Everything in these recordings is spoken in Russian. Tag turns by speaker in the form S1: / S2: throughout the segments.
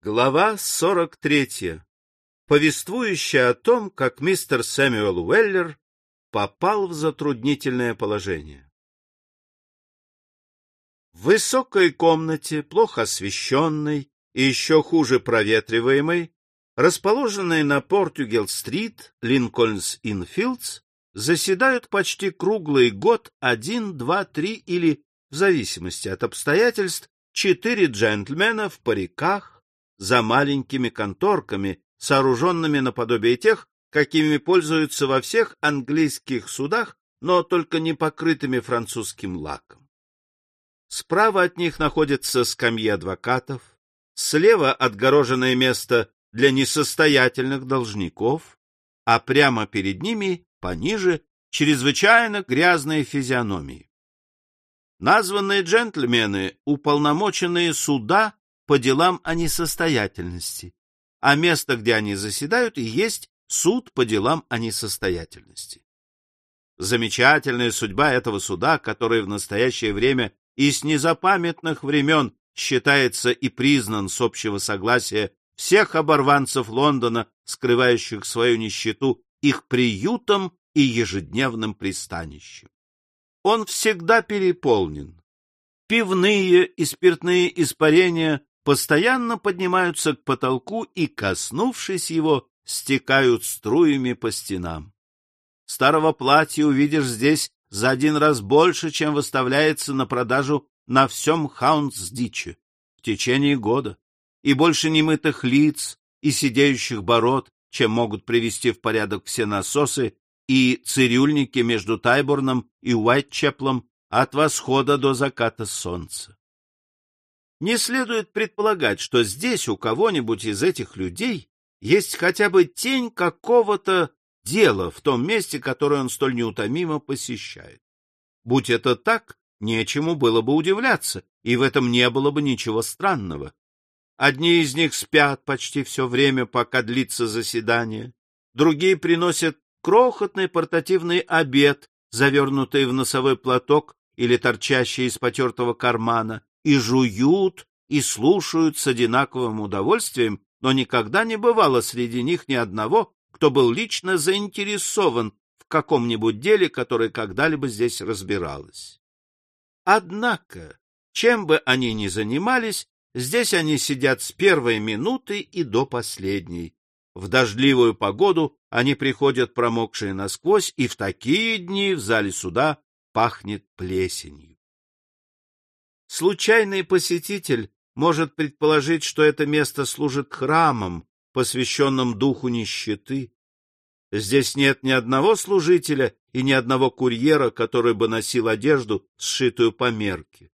S1: Глава 43, повествующая о том, как мистер Сэмюэл Уэллер попал в затруднительное положение. В высокой комнате, плохо освещенной и еще хуже проветриваемой, расположенной на Португел-стрит, Линкольнс-Инфилдс, заседают почти круглый год один, два, три или, в зависимости от обстоятельств, четыре джентльмена в париках за маленькими конторками, сооруженными наподобие тех, какими пользуются во всех английских судах, но только не покрытыми французским лаком. Справа от них находятся скамьи адвокатов, слева отгороженное место для несостоятельных должников, а прямо перед ними пониже чрезвычайно грязные физиономии. Названные джентльмены — уполномоченные суда по делам о несостоятельности, а место, где они заседают, и есть суд по делам о несостоятельности. Замечательная судьба этого суда, который в настоящее время и с незапамятных времен считается и признан с общего согласия всех оборванцев Лондона, скрывающих свою нищету, их приютом и ежедневным пристанищем. Он всегда переполнен. Пивные и спиртные испарения постоянно поднимаются к потолку и, коснувшись его, стекают струями по стенам. Старого платья увидишь здесь за один раз больше, чем выставляется на продажу на всем Хаундсдиче в течение года, и больше немытых лиц и сидеющих бород, чем могут привести в порядок все насосы и цирюльники между Тайборном и Уайтчеплом от восхода до заката солнца. Не следует предполагать, что здесь у кого-нибудь из этих людей есть хотя бы тень какого-то дела в том месте, которое он столь неутомимо посещает. Будь это так, нечему было бы удивляться, и в этом не было бы ничего странного. Одни из них спят почти все время, пока длится заседание, другие приносят крохотный портативный обед, завернутый в носовой платок или торчащий из потертого кармана, и жуют, и слушают с одинаковым удовольствием, но никогда не бывало среди них ни одного, кто был лично заинтересован в каком-нибудь деле, которое когда-либо здесь разбиралось. Однако, чем бы они ни занимались, здесь они сидят с первой минуты и до последней. В дождливую погоду они приходят промокшие насквозь, и в такие дни в зале суда пахнет плесенью. Случайный посетитель может предположить, что это место служит храмом, посвященным духу нищеты. Здесь нет ни одного служителя и ни одного курьера, который бы носил одежду, сшитую по мерке.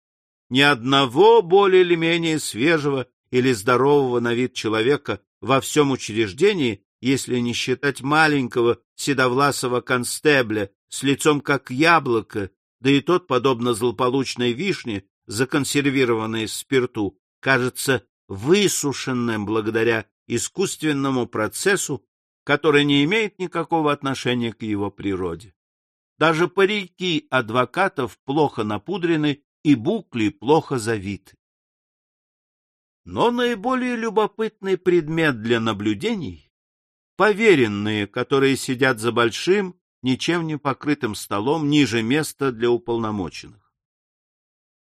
S1: Ни одного более или менее свежего или здорового на вид человека во всем учреждении, если не считать маленького седовласого констебля с лицом как яблоко, да и тот, подобно злополучной вишне, законсервированной в спирту, кажется высушенным благодаря искусственному процессу, который не имеет никакого отношения к его природе. Даже парики адвокатов плохо напудрены и букли плохо завиты. Но наиболее любопытный предмет для наблюдений — поверенные, которые сидят за большим, ничем не покрытым столом ниже места для уполномоченных.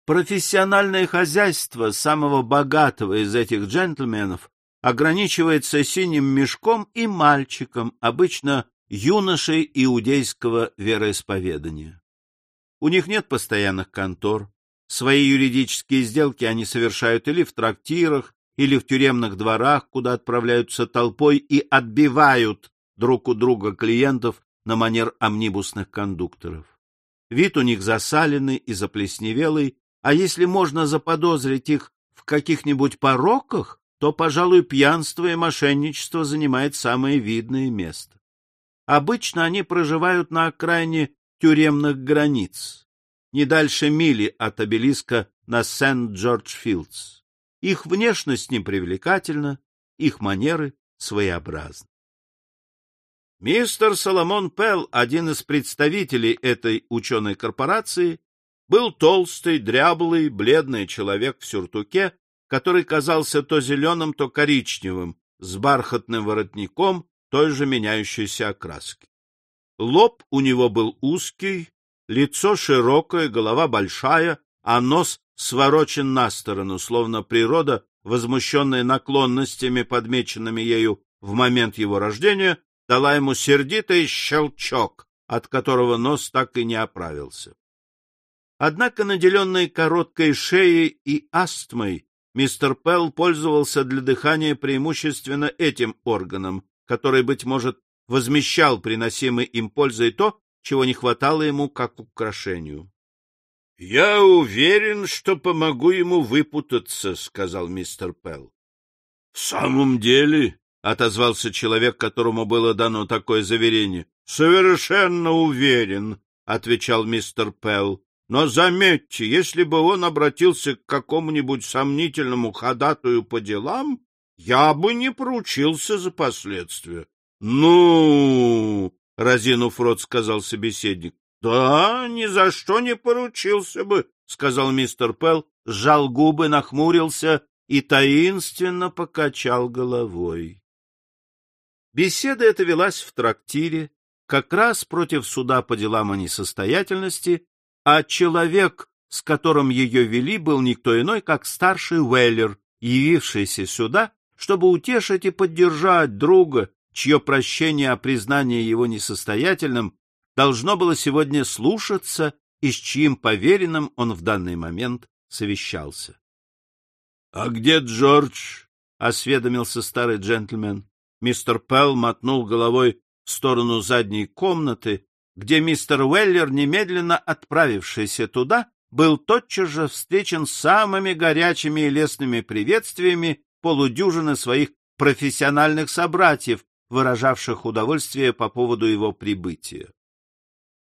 S1: Профессиональное хозяйство самого богатого из этих джентльменов ограничивается синим мешком и мальчиком, обычно юношей иудейского вероисповедания. У них нет постоянных контор, Свои юридические сделки они совершают или в трактирах, или в тюремных дворах, куда отправляются толпой и отбивают друг у друга клиентов на манер амнибусных кондукторов. Вид у них засаленный и заплесневелый, а если можно заподозрить их в каких-нибудь пороках, то, пожалуй, пьянство и мошенничество занимает самое видное место. Обычно они проживают на окраине тюремных границ не дальше мили от обелиска на Сент-Джордж-Филдс. Их внешность непривлекательна, их манеры своеобразны. Мистер Соломон Пелл, один из представителей этой ученой корпорации, был толстый, дряблый, бледный человек в сюртуке который казался то зеленым, то коричневым, с бархатным воротником той же меняющейся окраски. Лоб у него был узкий, лицо широкое, голова большая, а нос сворочен на сторону, словно природа, возмущенная наклонностями, подмеченными ею в момент его рождения, дала ему сердитый щелчок, от которого нос так и не оправился. Однако, наделенный короткой шеей и астмой, мистер Пелл пользовался для дыхания преимущественно этим органом, который, быть может, возмещал приносимой им пользой то, чего не хватало ему как украшению. — Я уверен, что помогу ему выпутаться, — сказал мистер Пелл. — В самом деле, — отозвался человек, которому было дано такое заверение. — Совершенно уверен, — отвечал мистер Пелл. Но заметьте, если бы он обратился к какому-нибудь сомнительному ходатую по делам, я бы не поручился за последствия. — Ну, — разинув рот, сказал собеседник. — Да, ни за что не поручился бы, — сказал мистер Пелл, сжал губы, нахмурился и таинственно покачал головой. Беседа эта велась в трактире, как раз против суда по делам о несостоятельности, а человек, с которым ее вели, был никто иной, как старший Уэллер, явившийся сюда, чтобы утешить и поддержать друга, чье прощение о признании его несостоятельным должно было сегодня слушаться и с чьим поверенным он в данный момент совещался. — А где Джордж? — осведомился старый джентльмен. Мистер Пелл мотнул головой в сторону задней комнаты, где мистер Уэллер, немедленно отправившийся туда, был тотчас же встречен самыми горячими и лестными приветствиями полудюжины своих профессиональных собратьев, выражавших удовольствие по поводу его прибытия.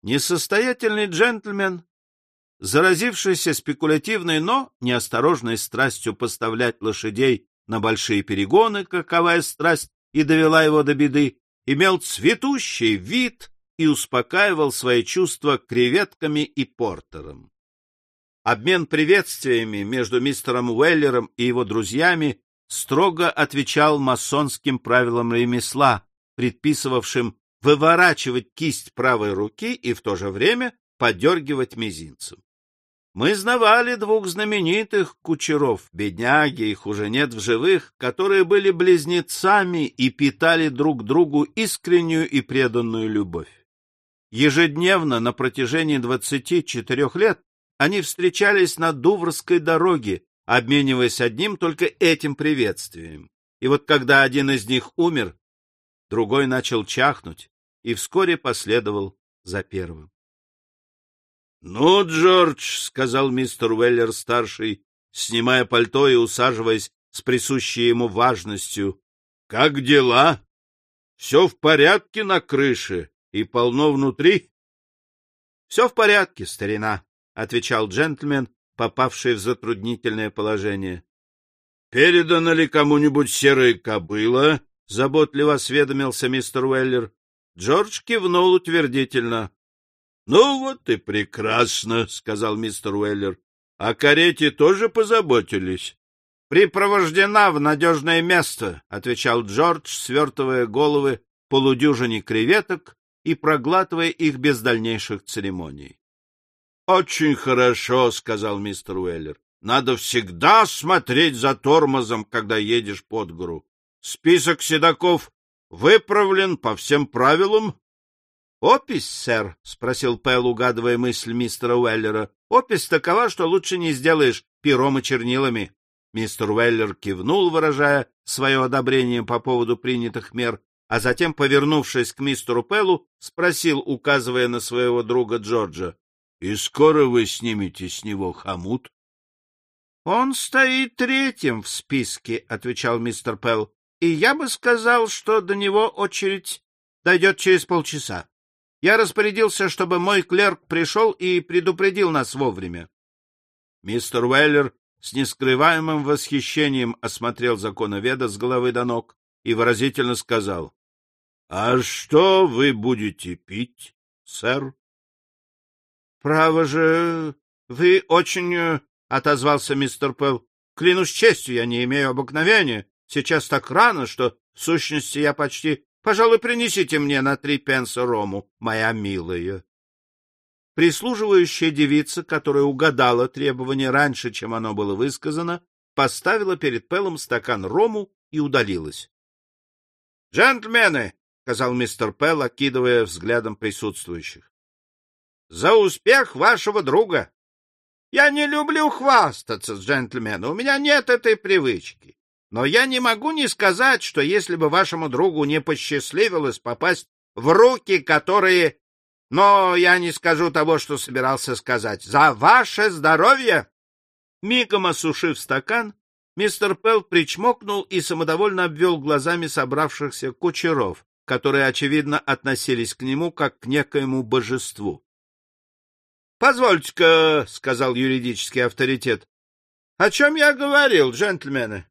S1: Несостоятельный джентльмен, заразившийся спекулятивной, но неосторожной страстью поставлять лошадей на большие перегоны, каковая страсть и довела его до беды, имел цветущий вид и успокаивал свои чувства креветками и портером. Обмен приветствиями между мистером Уэллером и его друзьями строго отвечал масонским правилам ремесла, предписывавшим выворачивать кисть правой руки и в то же время подергивать мизинцем. Мы знавали двух знаменитых кучеров, бедняги, их уже нет в живых, которые были близнецами и питали друг другу искреннюю и преданную любовь. Ежедневно на протяжении двадцати четырех лет они встречались на Дуврской дороге, обмениваясь одним только этим приветствием. И вот когда один из них умер, другой начал чахнуть и вскоре последовал за первым. — Ну, Джордж, — сказал мистер Уэллер-старший, снимая пальто и усаживаясь с присущей ему важностью, — как дела? Все в порядке на крыше? И полно внутри? — Все в порядке, старина, — отвечал джентльмен, попавший в затруднительное положение. — Передана ли кому-нибудь серая кобыла? — заботливо осведомился мистер Уэллер. Джордж кивнул утвердительно. — Ну вот и прекрасно, — сказал мистер Уэллер. — О карете тоже позаботились? — Припровождена в надежное место, — отвечал Джордж, свертывая головы полудюжине креветок и проглатывая их без дальнейших церемоний. — Очень хорошо, — сказал мистер Уэллер. — Надо всегда смотреть за тормозом, когда едешь под гору. Список седаков выправлен по всем правилам. — Опись, сэр? — спросил Пэл, угадывая мысль мистера Уэллера. — Опись такова, что лучше не сделаешь пером и чернилами. Мистер Уэллер кивнул, выражая свое одобрение по поводу принятых мер, а затем, повернувшись к мистеру Пеллу, спросил, указывая на своего друга Джорджа, — И скоро вы снимете с него хомут? — Он стоит третьим в списке, — отвечал мистер Пелл, — и я бы сказал, что до него очередь дойдет через полчаса. Я распорядился, чтобы мой клерк пришел и предупредил нас вовремя. Мистер Уэллер с нескрываемым восхищением осмотрел законоведа с головы до ног и выразительно сказал, — А что вы будете пить, сэр? — Право же, вы очень... — отозвался мистер Пэл. Клянусь честью, я не имею обыкновения. Сейчас так рано, что, в сущности, я почти... Пожалуй, принесите мне на три пенса рому, моя милая. Прислуживающая девица, которая угадала требование раньше, чем оно было высказано, поставила перед Пелом стакан рому и удалилась. — Джентльмены, — сказал мистер Пелл, окидывая взглядом присутствующих, — за успех вашего друга! Я не люблю хвастаться, джентльмены, у меня нет этой привычки. Но я не могу не сказать, что если бы вашему другу не посчастливилось попасть в руки, которые... Но я не скажу того, что собирался сказать. За ваше здоровье! Мигом осушив стакан, мистер Пелл причмокнул и самодовольно обвел глазами собравшихся кучеров, которые, очевидно, относились к нему как к некоему божеству. Позвольте-ка, — сказал юридический авторитет, — о чем я говорил, джентльмены?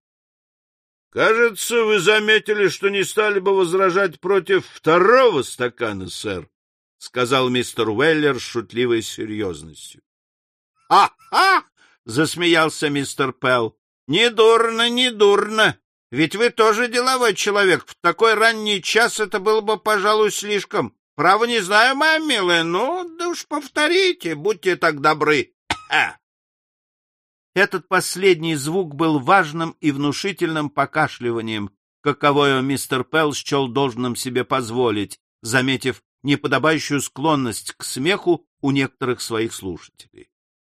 S1: — Кажется, вы заметили, что не стали бы возражать против второго стакана, сэр, — сказал мистер Уэллер с шутливой серьезностью. «А — Ха-ха! — засмеялся мистер Пелл. — Не дурно, не дурно. Ведь вы тоже деловой человек. В такой ранний час это было бы, пожалуй, слишком. Право не знаю, моя милая, ну, да уж повторите, будьте так добры. Этот последний звук был важным и внушительным покашливанием, каковое мистер Пелл счел должным себе позволить, заметив неподобающую склонность к смеху у некоторых своих слушателей.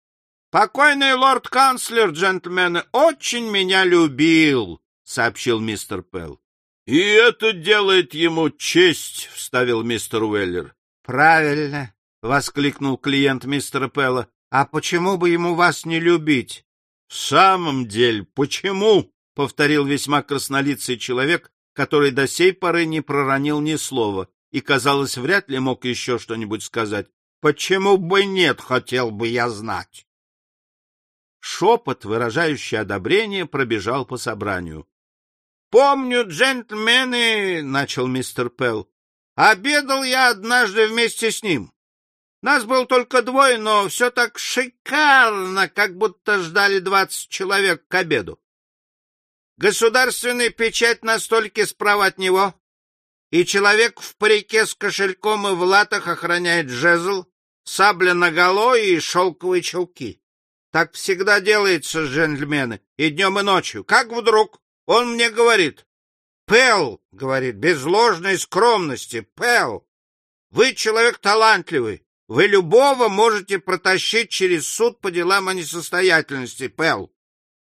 S1: — Покойный лорд-канцлер, джентльмены, очень меня любил, — сообщил мистер Пелл. — И это делает ему честь, — вставил мистер Уэллер. — Правильно, — воскликнул клиент мистера Пелла. — А почему бы ему вас не любить? — В самом деле, почему? — повторил весьма краснолицый человек, который до сей поры не проронил ни слова и, казалось, вряд ли мог еще что-нибудь сказать. — Почему бы нет, хотел бы я знать. Шепот, выражающий одобрение, пробежал по собранию. Помню, джентльмены, — начал мистер Пелл, — обедал я однажды вместе с ним. Нас было только двое, но все так шикарно, как будто ждали двадцать человек к обеду. Государственная печать на столике справа от него, и человек в парике с кошельком и в латах охраняет жезл, сабля наголо и шелковые чулки. Так всегда делается, джентльмены, и днем, и ночью. Как вдруг он мне говорит, Пэл, говорит, без ложной скромности, Пэл, вы человек талантливый, вы любого можете протащить через суд по делам о несостоятельности, Пэл.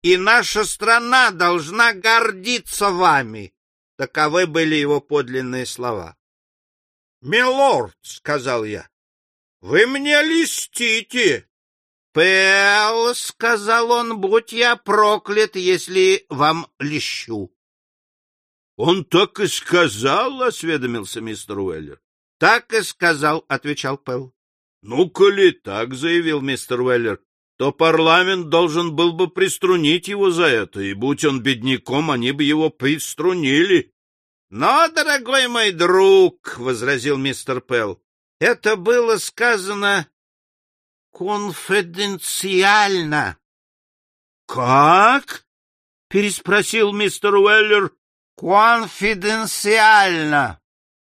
S1: И наша страна должна гордиться вами. Таковы были его подлинные слова. — Милорд, — сказал я, — вы мне листите. Пэл, — сказал он, — будь я проклят, если вам лещу. — Он так и сказал, — осведомился мистер Уэллер. — Так и сказал, — отвечал Пэл. — Ну, коли так, — заявил мистер Уэллер, — то парламент должен был бы приструнить его за это, и будь он бедняком, они бы его приструнили. — Но, дорогой мой друг, — возразил мистер Пэл, — это было сказано конфиденциально. — Как? — переспросил мистер Уэллер. — Конфиденциально.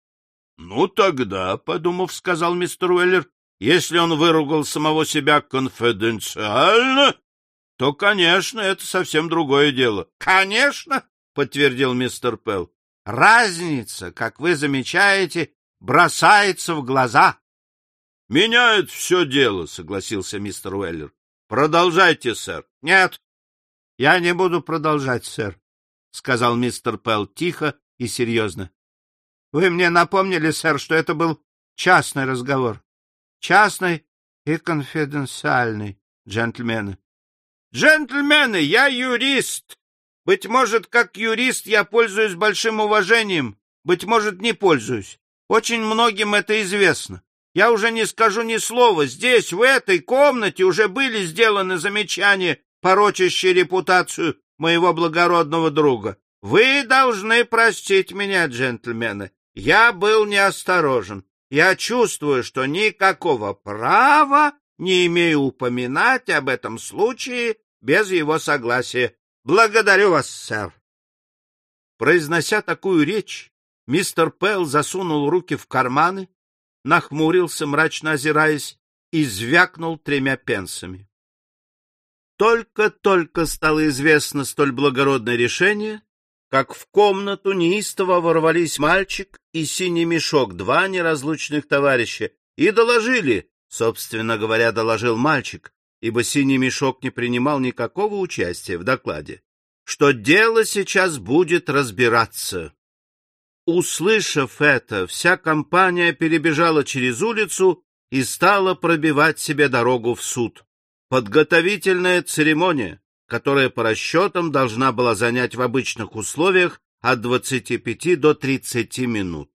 S1: — Ну, тогда, — подумав, сказал мистер Уэллер, — если он выругал самого себя конфиденциально, то, конечно, это совсем другое дело. — Конечно, — подтвердил мистер Пелл. — Разница, как вы замечаете, бросается в глаза. — Меняет все дело, — согласился мистер Уэллер. — Продолжайте, сэр. — Нет, я не буду продолжать, сэр, — сказал мистер Пелл тихо и серьезно. — Вы мне напомнили, сэр, что это был частный разговор. Частный и конфиденциальный, джентльмены. — Джентльмены, я юрист. Быть может, как юрист я пользуюсь большим уважением, быть может, не пользуюсь. Очень многим это известно. Я уже не скажу ни слова. Здесь, в этой комнате, уже были сделаны замечания, порочащие репутацию моего благородного друга. Вы должны простить меня, джентльмены. Я был неосторожен. Я чувствую, что никакого права не имею упоминать об этом случае без его согласия. Благодарю вас, сэр. Произнося такую речь, мистер Пэл засунул руки в карманы, нахмурился, мрачно озираясь, и звякнул тремя пенсами. Только-только стало известно столь благородное решение, как в комнату неистово ворвались мальчик и синий мешок, два неразлучных товарища, и доложили, собственно говоря, доложил мальчик, ибо синий мешок не принимал никакого участия в докладе, что дело сейчас будет разбираться. Услышав это, вся компания перебежала через улицу и стала пробивать себе дорогу в суд. Подготовительная церемония, которая по расчетам должна была занять в обычных условиях от 25 до 30 минут.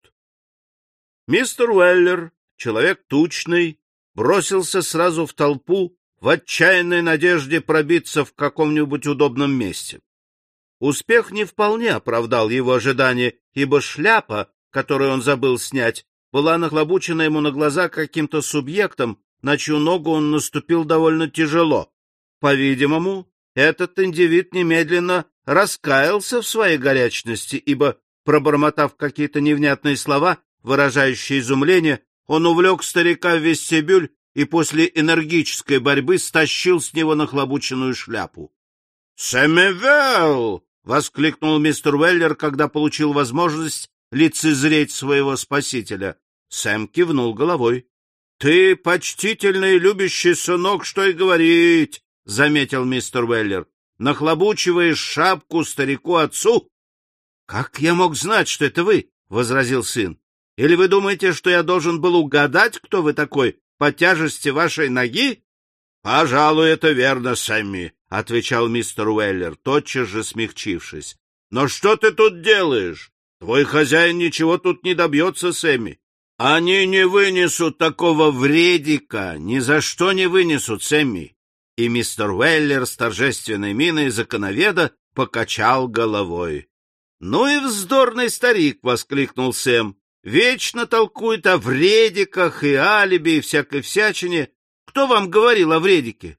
S1: Мистер Уэллер, человек тучный, бросился сразу в толпу в отчаянной надежде пробиться в каком-нибудь удобном месте. Успех не вполне оправдал его ожидания, ибо шляпа, которую он забыл снять, была нахлобучена ему на глаза каким-то субъектом, на чью ногу он наступил довольно тяжело. По-видимому, этот индивид немедленно раскаялся в своей горячности, ибо, пробормотав какие-то невнятные слова, выражающие изумление, он увлек старика в вестибюль и после энергической борьбы стащил с него нахлобученную шляпу. — Сэмюэл! — воскликнул мистер Уэллер, когда получил возможность лицезреть своего спасителя. Сэм кивнул головой. Ты почтительный любящий сынок, что и говорить, — заметил мистер Уэллер. — Нахлобучиваешь шапку старику-отцу? — Как я мог знать, что это вы? — возразил сын. — Или вы думаете, что я должен был угадать, кто вы такой, по тяжести вашей ноги? — Пожалуй, это верно, Сэмми, — отвечал мистер Уэллер, тотчас же смягчившись. — Но что ты тут делаешь? Твой хозяин ничего тут не добьется, Сэмми. Они не вынесут такого вредика, ни за что не вынесут, Сэмми. И мистер Уэллер с торжественной миной законоведа покачал головой. — Ну и вздорный старик! — воскликнул Сэм. — Вечно толкует о вредиках и алиби и всякой всячине. Кто вам говорил о вредике?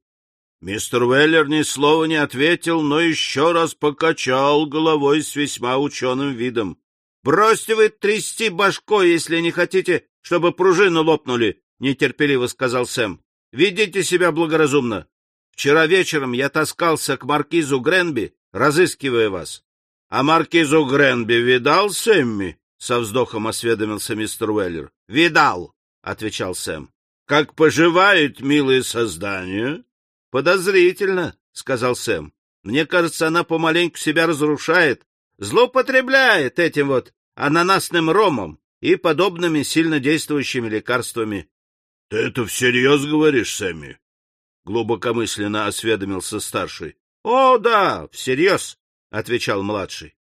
S1: Мистер Уэллер ни слова не ответил, но еще раз покачал головой с весьма ученым видом. Бросьте вы трясти башкой, если не хотите, чтобы пружины лопнули, — нетерпеливо сказал Сэм. — Ведите себя благоразумно. Вчера вечером я таскался к маркизу Гренби, разыскивая вас. — А маркизу Гренби видал Сэмми? — со вздохом осведомился мистер Уэллер. — Видал, — отвечал Сэм. — Как поживает, милые создания? — Подозрительно, — сказал Сэм. — Мне кажется, она помаленьку себя разрушает, злоупотребляет этим вот ананасным ромом и подобными сильнодействующими лекарствами. — Ты это всерьез говоришь, Сэмми? — глубокомысленно осведомился старший. — О, да, всерьез, — отвечал младший.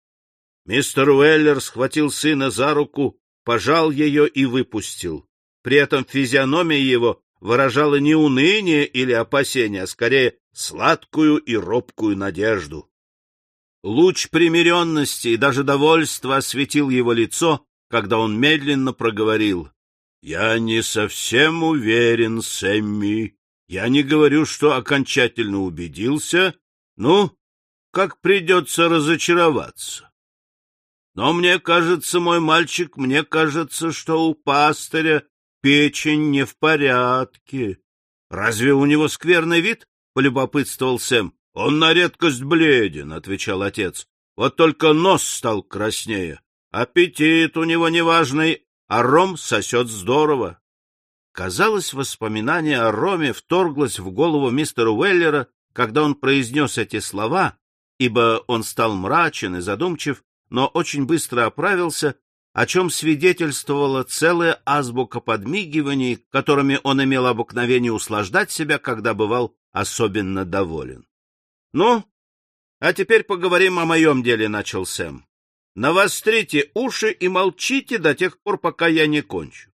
S1: Мистер Уэллер схватил сына за руку, пожал ее и выпустил. При этом физиономия его выражала не уныние или опасение, а скорее сладкую и робкую надежду. Луч примиренности и даже довольства осветил его лицо, когда он медленно проговорил. — Я не совсем уверен, Сэмми. Я не говорю, что окончательно убедился. Ну, как придется разочароваться. Но мне кажется, мой мальчик, мне кажется, что у пастыря печень не в порядке. — Разве у него скверный вид? — полюбопытствовал Сэм. — Он на редкость бледен, — отвечал отец. — Вот только нос стал краснее. Аппетит у него неважный, а ром сосет здорово. Казалось, воспоминание о роме вторглось в голову мистера Уэллера, когда он произнес эти слова, ибо он стал мрачен и задумчив, но очень быстро оправился, о чем свидетельствовала целая азбука подмигиваний, которыми он имел обыкновение услаждать себя, когда бывал особенно доволен. — Ну, а теперь поговорим о моем деле, — начал Сэм. — Навострите уши и молчите до тех пор, пока я не кончу.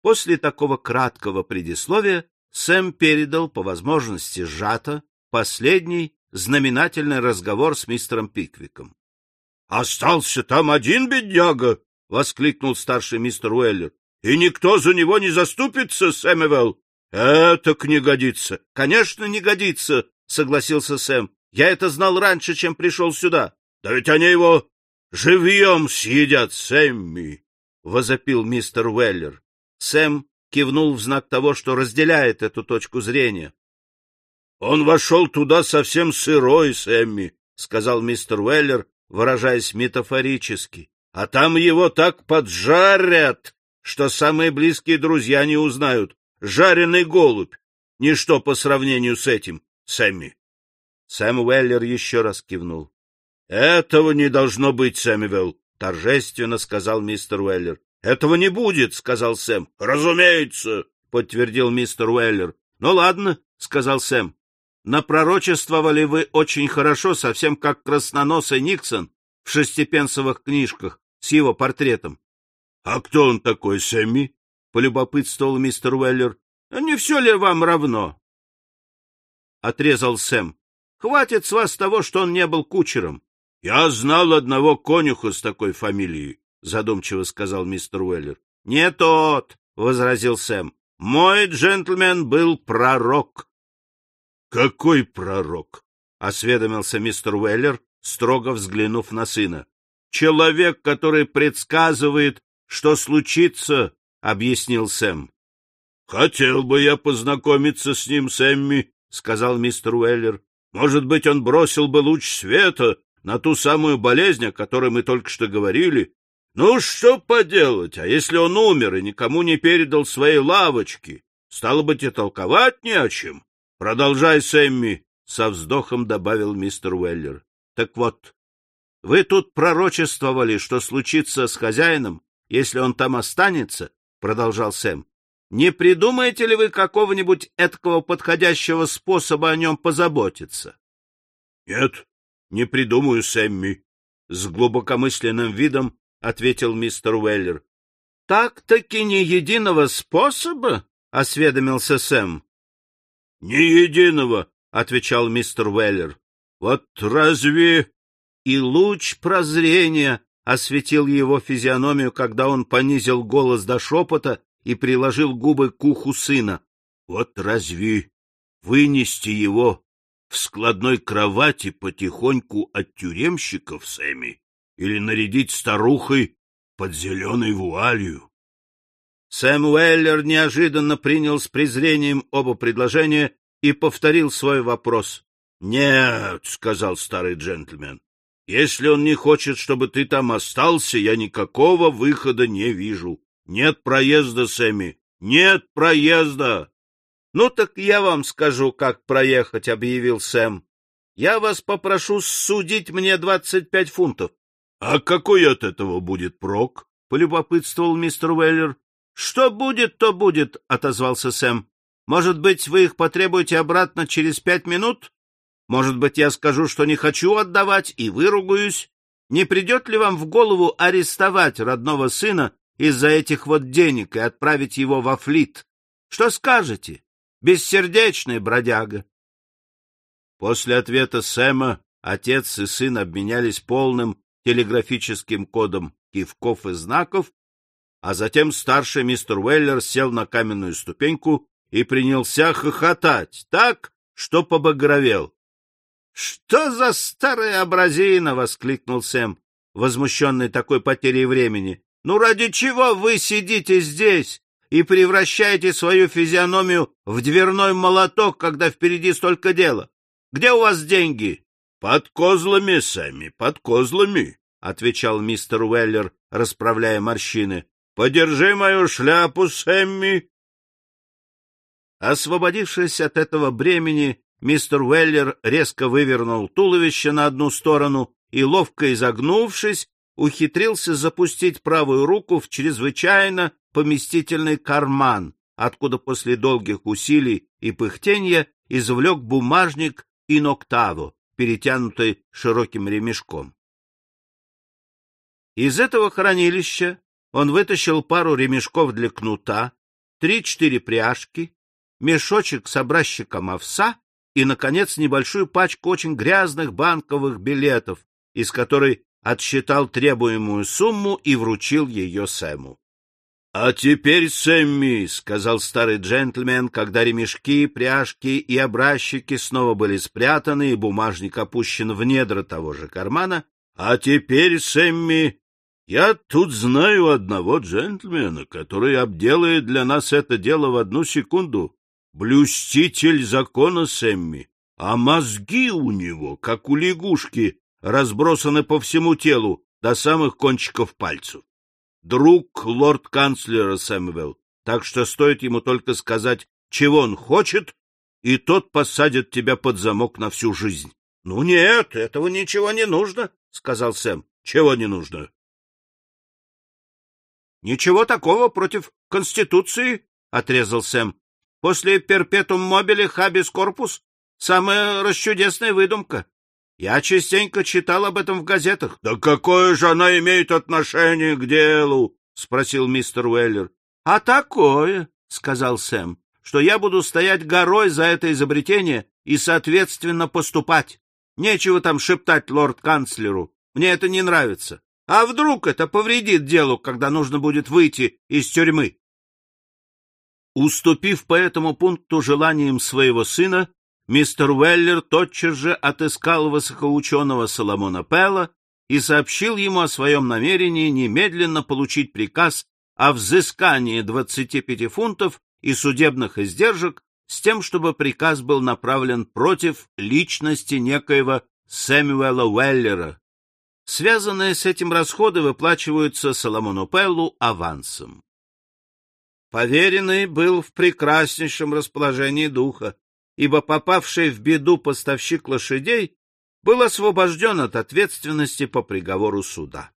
S1: После такого краткого предисловия Сэм передал, по возможности сжато, последний знаменательный разговор с мистером Пиквиком. — Остался там один бедняга! — воскликнул старший мистер Уэллер. — И никто за него не заступится, Сэмюэл? — Это не годится. — Конечно, не годится, — согласился Сэм. — Я это знал раньше, чем пришел сюда. — Да ведь они его живьем съедят, Сэмми! — возопил мистер Уэллер. Сэм кивнул в знак того, что разделяет эту точку зрения. — Он вошел туда совсем сырой, Сэмми, — сказал мистер Уэллер, выражаясь метафорически. — А там его так поджарят, что самые близкие друзья не узнают. Жареный голубь. Ничто по сравнению с этим, Сэмми. Сэм Уэллер еще раз кивнул. — Этого не должно быть, Сэмюэл, — торжественно сказал мистер Уэллер. — Этого не будет, — сказал Сэм. — Разумеется, — подтвердил мистер Уэллер. — Ну ладно, — сказал Сэм. — Напророчествовали вы очень хорошо, совсем как красноносый Никсон в шестипенсовых книжках с его портретом. — А кто он такой, Сэмми? — полюбопытствовал мистер Уэллер. — Не все ли вам равно? — отрезал Сэм. — Хватит с вас того, что он не был кучером. — Я знал одного конюха с такой фамилией, — задумчиво сказал мистер Уэллер. — Не тот, — возразил Сэм. — Мой джентльмен был пророк. — Какой пророк? — осведомился мистер Уэллер, строго взглянув на сына. — Человек, который предсказывает, что случится, — объяснил Сэм. — Хотел бы я познакомиться с ним, Сэмми, — сказал мистер Уэллер. — Может быть, он бросил бы луч света на ту самую болезнь, о которой мы только что говорили. Ну, что поделать, а если он умер и никому не передал своей лавочки? Стало быть, и толковать не о чем. Продолжай, Сэмми, — со вздохом добавил мистер Уэллер. — Так вот, вы тут пророчествовали, что случится с хозяином, если он там останется, — продолжал Сэм. Не придумаете ли вы какого-нибудь эткого подходящего способа о нем позаботиться? — Нет, не придумаю, Сэмми, — с глубокомысленным видом ответил мистер Уэллер. — Так-таки ни единого способа? — осведомился Сэм. — Ни единого, — отвечал мистер Уэллер. — Вот разве... И луч прозрения осветил его физиономию, когда он понизил голос до шепота и приложил губы к уху сына. Вот разве вынести его в складной кровати потихоньку от тюремщиков, Сэмми, или нарядить старухой под зеленой вуалью? Сэм Уэллер неожиданно принял с презрением оба предложения и повторил свой вопрос. — Нет, — сказал старый джентльмен, — если он не хочет, чтобы ты там остался, я никакого выхода не вижу. Нет проезда, Сэмми, нет проезда. Ну так я вам скажу, как проехать, объявил Сэм. Я вас попрошу судить мне двадцать пять фунтов. А какой от этого будет прок? полюбопытствовал мистер Уэллер. Что будет, то будет, отозвался Сэм. Может быть, вы их потребуете обратно через пять минут? Может быть, я скажу, что не хочу отдавать и выругаюсь? Не придет ли вам в голову арестовать родного сына из-за этих вот денег и отправить его во флит. Что скажете? Бессердечный бродяга. После ответа Сэма отец и сын обменялись полным телеграфическим кодом кивков и знаков, а затем старший мистер Уэллер сел на каменную ступеньку и принялся хохотать так, что побагровел. — Что за старая образина! — воскликнул Сэм, возмущенный такой потерей времени. Ну ради чего вы сидите здесь и превращаете свою физиономию в дверной молоток, когда впереди столько дела? Где у вас деньги? — Под козлами, сами, под козлами, — отвечал мистер Уэллер, расправляя морщины. — Подержи мою шляпу, Сэмми. Освободившись от этого бремени, мистер Уэллер резко вывернул туловище на одну сторону и, ловко изогнувшись, ухитрился запустить правую руку в чрезвычайно поместительный карман, откуда после долгих усилий и пыхтенья извлек бумажник иноктаво, перетянутый широким ремешком. Из этого хранилища он вытащил пару ремешков для кнута, три-четыре пряжки, мешочек с образчиком овса и, наконец, небольшую пачку очень грязных банковых билетов, из которой отсчитал требуемую сумму и вручил ее Сэму. А теперь, Сэмми, — сказал старый джентльмен, когда ремешки, пряжки и образчики снова были спрятаны и бумажник опущен в недра того же кармана, — а теперь, Сэмми, я тут знаю одного джентльмена, который обделает для нас это дело в одну секунду. Блюститель закона Сэмми, а мозги у него, как у лягушки, разбросаны по всему телу до самых кончиков пальцев друг лорд-канцлера Сэмюэл, так что стоит ему только сказать, чего он хочет, и тот посадит тебя под замок на всю жизнь. — Ну нет, этого ничего не нужно, — сказал Сэм. — Чего не нужно? — Ничего такого против Конституции, — отрезал Сэм. — После перпетум мобили хабис корпус — самая расчудесная выдумка. Я частенько читал об этом в газетах. — Да какое же она имеет отношение к делу? — спросил мистер Уэллер. — А такое, — сказал Сэм, — что я буду стоять горой за это изобретение и, соответственно, поступать. Нечего там шептать лорд-канцлеру. Мне это не нравится. А вдруг это повредит делу, когда нужно будет выйти из тюрьмы? Уступив по этому пункту желаниям своего сына, мистер Уэллер тотчас же отыскал высокоученого Соломона Пелла и сообщил ему о своем намерении немедленно получить приказ о взыскании 25 фунтов и судебных издержек с тем, чтобы приказ был направлен против личности некоего Сэмюэла Уэллера. Связанные с этим расходы выплачиваются Соломону Пеллу авансом. Поверенный был в прекраснейшем расположении духа ибо попавший в беду поставщик лошадей был освобожден от ответственности по приговору суда.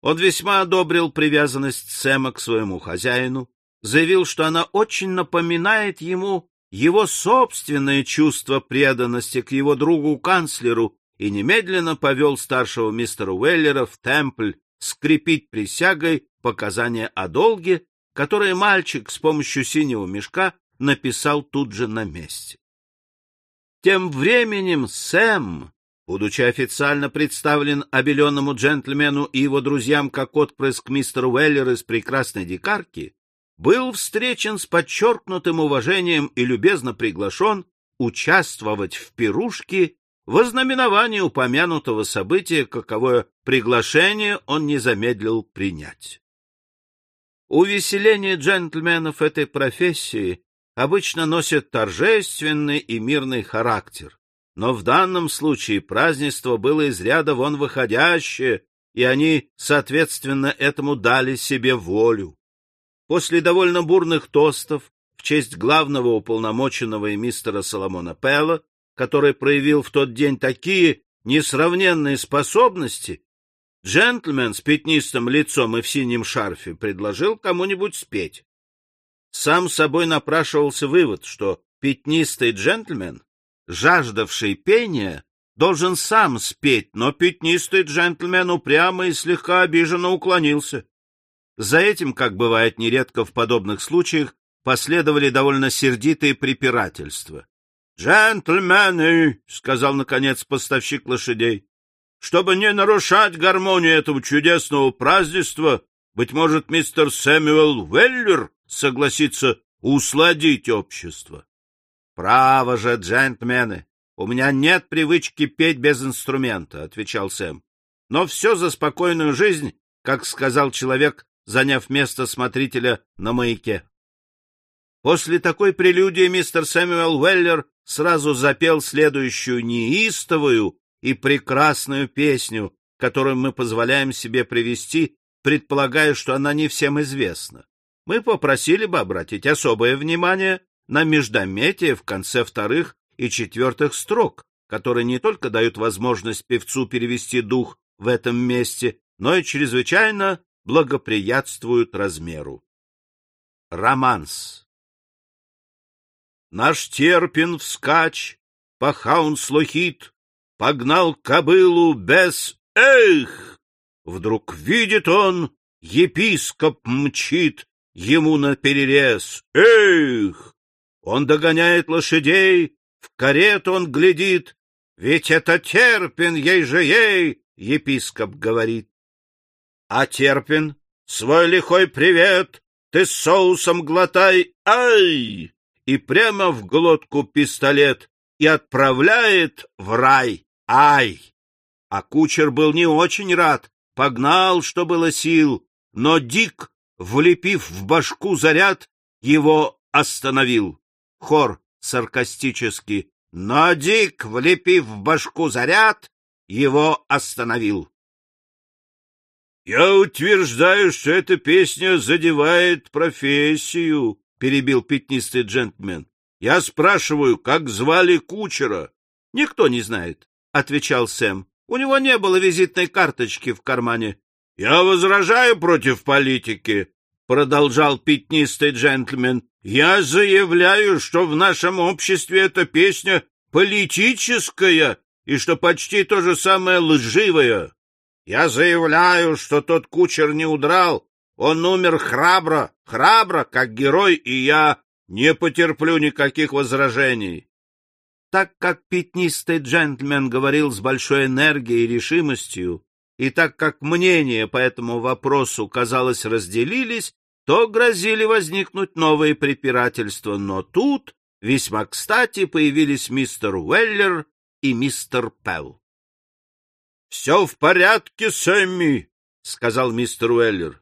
S1: Он весьма одобрил привязанность Сэма к своему хозяину, заявил, что она очень напоминает ему его собственное чувство преданности к его другу-канцлеру и немедленно повел старшего мистера Уэллера в темпль скрепить присягой показания о долге, которое мальчик с помощью синего мешка написал тут же на месте. Тем временем Сэм, будучи официально представлен обеленному джентльмену и его друзьям как отпрыск мистера Уэллера из прекрасной дикарки, был встречен с подчеркнутым уважением и любезно приглашен участвовать в пирушке в ознаменовании упомянутого события, каковое приглашение он не замедлил принять. Увеселение джентльменов этой профессии обычно носят торжественный и мирный характер, но в данном случае празднество было из ряда вон выходящее, и они, соответственно, этому дали себе волю. После довольно бурных тостов в честь главного уполномоченного и мистера Соломона Пелла, который проявил в тот день такие несравненные способности, джентльмен с пятнистым лицом и в синем шарфе предложил кому-нибудь спеть сам собой напрашивался вывод, что пятнистый джентльмен, жаждавший пения, должен сам спеть, но пятнистый джентльмен упрямо и слегка обиженно уклонился. За этим, как бывает нередко в подобных случаях, последовали довольно сердитые препирательства. — Джентльмены, — сказал, наконец, поставщик лошадей, — чтобы не нарушать гармонию этого чудесного празднества, быть может, мистер Сэмюэл Веллер согласится усладить общество. — Право же, джентльмены, у меня нет привычки петь без инструмента, — отвечал Сэм. — Но все за спокойную жизнь, как сказал человек, заняв место смотрителя на маяке. После такой прелюдии мистер Сэмюэл Уэллер сразу запел следующую неистовую и прекрасную песню, которую мы позволяем себе привести, предполагая, что она не всем известна мы попросили бы обратить особое внимание на междометие в конце вторых и четвертых строк, которые не только дают возможность певцу перевести дух в этом месте, но и чрезвычайно благоприятствуют размеру. Романс Наш терпин вскач, пахаун-слохит, погнал кобылу без «Эх!» Вдруг видит он, епископ мчит, ему на перерез. Эх! Он догоняет лошадей, в карету он глядит. Ведь это Терпин, ей же ей, епископ говорит. А Терпин свой лихой привет ты соусом глотай, ай! И прямо в глотку пистолет и отправляет в рай, ай! А кучер был не очень рад, погнал, что было сил, но Дик, влепив в башку заряд, его остановил. Хор саркастически, но Дик, влепив в башку заряд, его остановил. — Я утверждаю, что эта песня задевает профессию, — перебил пятнистый джентльмен. — Я спрашиваю, как звали кучера? — Никто не знает, — отвечал Сэм. У него не было визитной карточки в кармане. — Я возражаю против политики, — продолжал пятнистый джентльмен. — Я заявляю, что в нашем обществе эта песня политическая и что почти то же самое лживая. Я заявляю, что тот кучер не удрал, он умер храбро, храбро, как герой, и я не потерплю никаких возражений. Так как пятнистый джентльмен говорил с большой энергией и решимостью, и так как мнения по этому вопросу, казалось, разделились, то грозили возникнуть новые препирательства, но тут весьма кстати появились мистер Уэллер и мистер Пелл. — Все в порядке, Сэмми, — сказал мистер Уэллер. —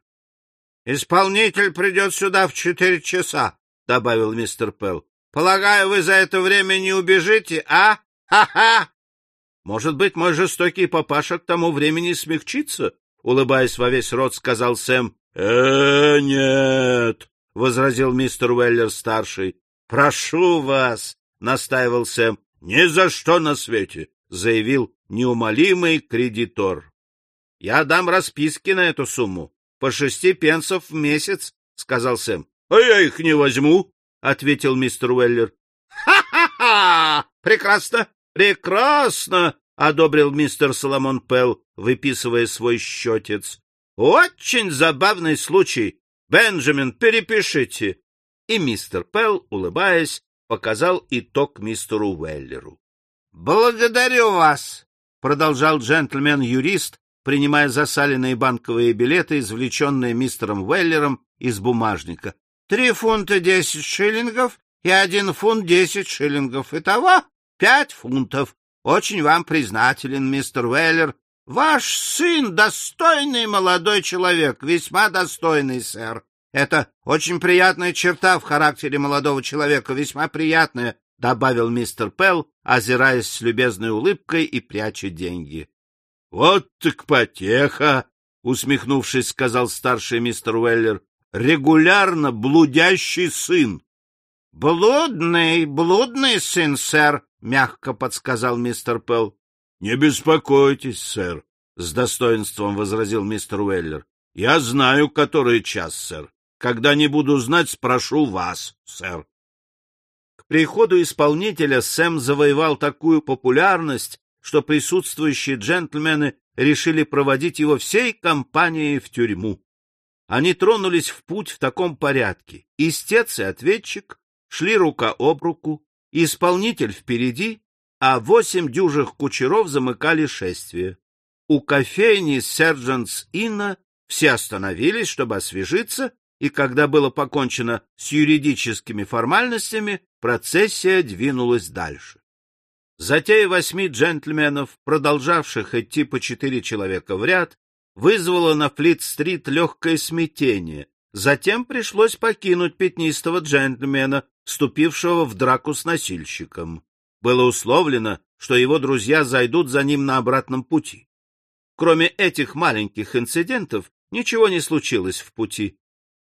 S1: Исполнитель придет сюда в четыре часа, — добавил мистер Пелл. — Полагаю, вы за это время не убежите, а? Ха-ха! — Может быть, мой жестокий папаша к тому времени смягчится? — улыбаясь во весь рот, сказал Сэм. — Э, нет, — возразил мистер Уэллер-старший. — Прошу вас, — настаивал Сэм. — Ни за что на свете, — заявил неумолимый кредитор. — Я дам расписки на эту сумму. По шести пенсов в месяц, — сказал Сэм. — А я их не возьму, — ответил мистер Уэллер. «Ха — Прекрасно! Прекрасно! — одобрил мистер Соломон Пелл, выписывая свой счетец. — Очень забавный случай. Бенджамин, перепишите. И мистер Пелл, улыбаясь, показал итог мистеру Уэллеру. — Благодарю вас, — продолжал джентльмен-юрист, принимая засаленные банковые билеты, извлеченные мистером Уэллером из бумажника. Три фунта десять шиллингов и один фунт десять шиллингов. Итого пять фунтов. Очень вам признателен, мистер Уэллер. Ваш сын — достойный молодой человек, весьма достойный, сэр. Это очень приятная черта в характере молодого человека, весьма приятная, — добавил мистер Пелл, озираясь с любезной улыбкой и пряча деньги. — Вот так потеха! — усмехнувшись, сказал старший мистер Уэллер регулярно блудящий сын. — Блудный, блудный сын, сэр, — мягко подсказал мистер Пелл. — Не беспокойтесь, сэр, — с достоинством возразил мистер Уэллер. — Я знаю, который час, сэр. Когда не буду знать, спрошу вас, сэр. К приходу исполнителя Сэм завоевал такую популярность, что присутствующие джентльмены решили проводить его всей компанией в тюрьму. Они тронулись в путь в таком порядке. Истец и ответчик шли рука об руку, исполнитель впереди, а восемь дюжих кучеров замыкали шествие. У кофейни Сержантс Инна все остановились, чтобы освежиться, и когда было покончено с юридическими формальностями, процессия двинулась дальше. Затея восьми джентльменов, продолжавших идти по четыре человека в ряд, вызвало на Флит-стрит легкое смятение. Затем пришлось покинуть пятнистого джентльмена, вступившего в драку с носильщиком. Было условлено, что его друзья зайдут за ним на обратном пути. Кроме этих маленьких инцидентов, ничего не случилось в пути.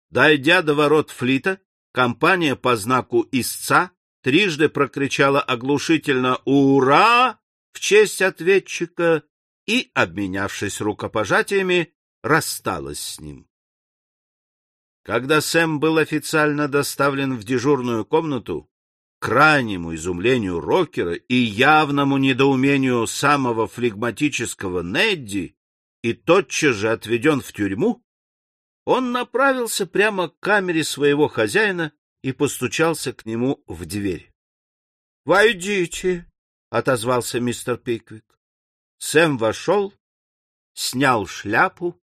S1: Дойдя до ворот Флита, компания по знаку истца трижды прокричала оглушительно «Ура!» в честь ответчика и, обменявшись рукопожатиями, рассталась с ним. Когда Сэм был официально доставлен в дежурную комнату, крайнему изумлению Рокера и явному недоумению самого флегматического Недди и тотчас же отведен в тюрьму, он направился прямо к камере своего хозяина и постучался к нему в дверь. — Войдите, — отозвался мистер Пиквик. Сэм вошел, снял шляпу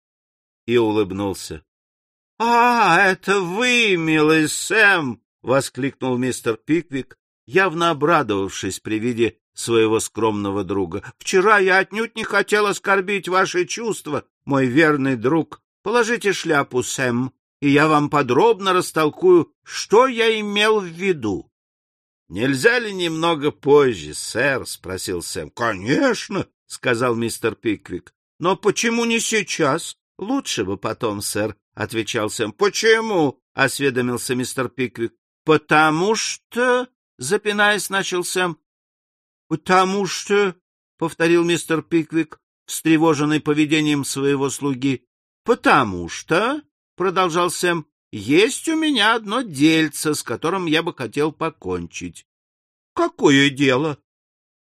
S1: и улыбнулся. А, это вы, милый Сэм! — воскликнул мистер Пиквик, явно обрадовавшись при виде своего скромного друга. — Вчера я отнюдь не хотел оскорбить ваши чувства, мой верный друг. Положите шляпу, Сэм, и я вам подробно растолкую, что я имел в виду. — Нельзя ли немного позже, сэр? — спросил Сэм. — Конечно, — сказал мистер Пиквик. — Но почему не сейчас? — Лучше бы потом, сэр, — отвечал Сэм. — Почему? — осведомился мистер Пиквик. — Потому что... — запинаясь, начал Сэм. — Потому что... — повторил мистер Пиквик, встревоженный поведением своего слуги. — Потому что... — продолжал Сэм, — есть у меня одно дельце, с которым я бы хотел покончить. — Какое дело?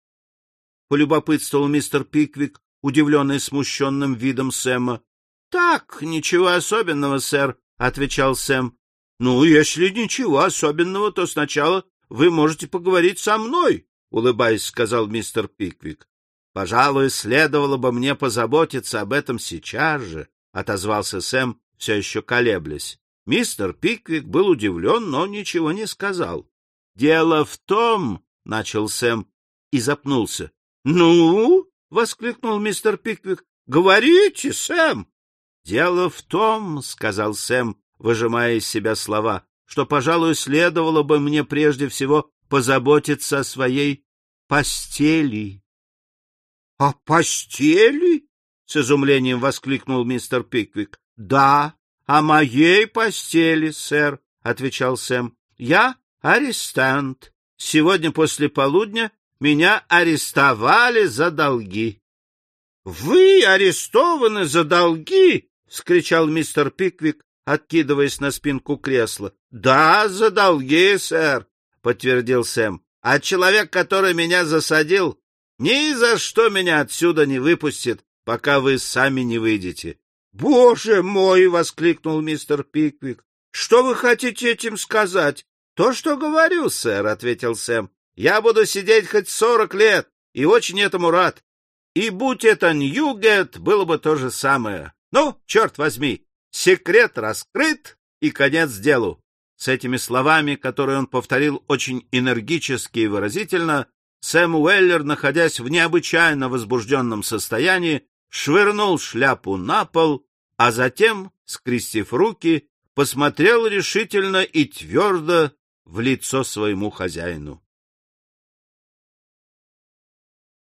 S1: — полюбопытствовал мистер Пиквик, удивленный смущенным видом Сэма. — Так, ничего особенного, сэр, — отвечал Сэм. — Ну, если ничего особенного, то сначала вы можете поговорить со мной, — улыбаясь, сказал мистер Пиквик. — Пожалуй, следовало бы мне позаботиться об этом сейчас же, — отозвался Сэм, все еще колеблясь. Мистер Пиквик был удивлен, но ничего не сказал. — Дело в том, — начал Сэм и запнулся. — Ну? — воскликнул мистер Пиквик. — Говорите, Сэм. — Дело в том, — сказал Сэм, выжимая из себя слова, — что, пожалуй, следовало бы мне прежде всего позаботиться о своей постели. — О постели? — с изумлением воскликнул мистер Пиквик. — Да, о моей постели, сэр, — отвечал Сэм. — Я арестант. Сегодня после полудня меня арестовали за долги. — Вы арестованы за долги? — вскричал мистер Пиквик, откидываясь на спинку кресла. — Да, за долги, сэр, — подтвердил Сэм. — А человек, который меня засадил, ни за что меня отсюда не выпустит, пока вы сами не выйдете. — Боже мой! — воскликнул мистер Пиквик. — Что вы хотите этим сказать? — То, что говорю, сэр, — ответил Сэм. — Я буду сидеть хоть сорок лет, и очень этому рад. И будь это Ньюгет, было бы то же самое. Ну, черт возьми, секрет раскрыт, и конец делу. С этими словами, которые он повторил очень энергически и выразительно, Сэм Уэллер, находясь в необычайно возбужденном состоянии, швырнул шляпу на пол, а затем, скрестив руки, посмотрел решительно и твердо в лицо своему хозяину.